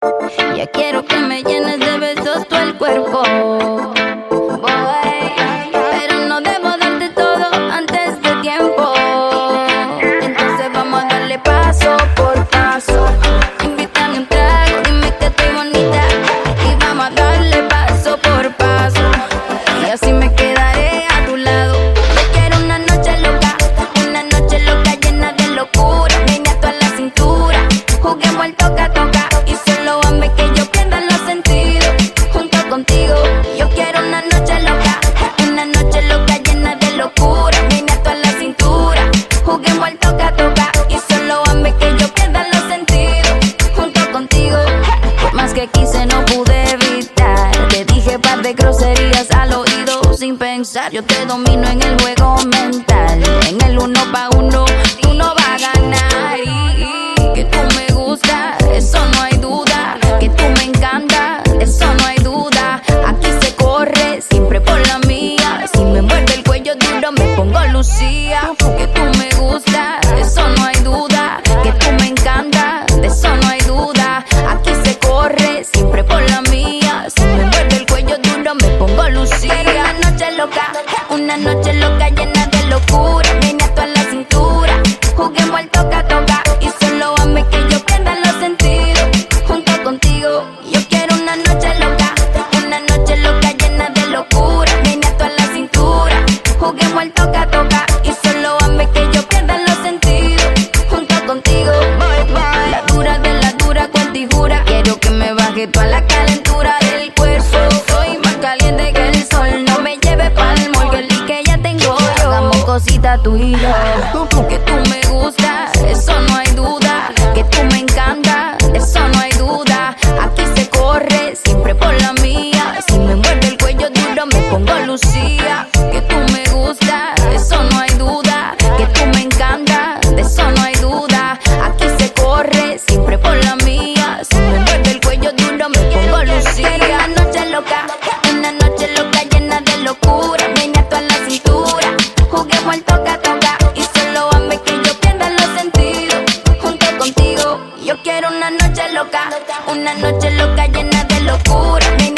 Ya quiero que me llenes de besos todo el cuerpo. Boy, pero no debo darte todo antes de tiempo. Entonces vamos a darle paso por paso. Invítame un trago, dime que estoy bonita. Y vamos a darle paso por paso. Y así me quedaré a tu lado. Yo quiero una noche loca, una noche loca llena de locura. Ven a la cintura, juguemos al toca toca y de groserías al oído sin pensar. Yo te domino en el juego. Una noche loca llena de locura. Ven a la cintura, juguemos al toca toca y solo hazme que yo pierda los sentidos. Junto contigo, yo quiero una noche loca, una noche loca llena de locura. Ven a la cintura, juguemos al toca toca y solo hazme que yo pierda los sentidos. Junto contigo, la dura de la dura cuenta y jura. Quiero que me baje toda la calentura y yo, que tú me gustas, eso no hay duda. Que tú me encantas, eso no hay duda. Aquí se corre, siempre por la mía. Si me muerde el cuello duro, me pongo Lucía. Que tú me gustas, eso no hay duda. Que tú me encantas, una noche loca llena de locura.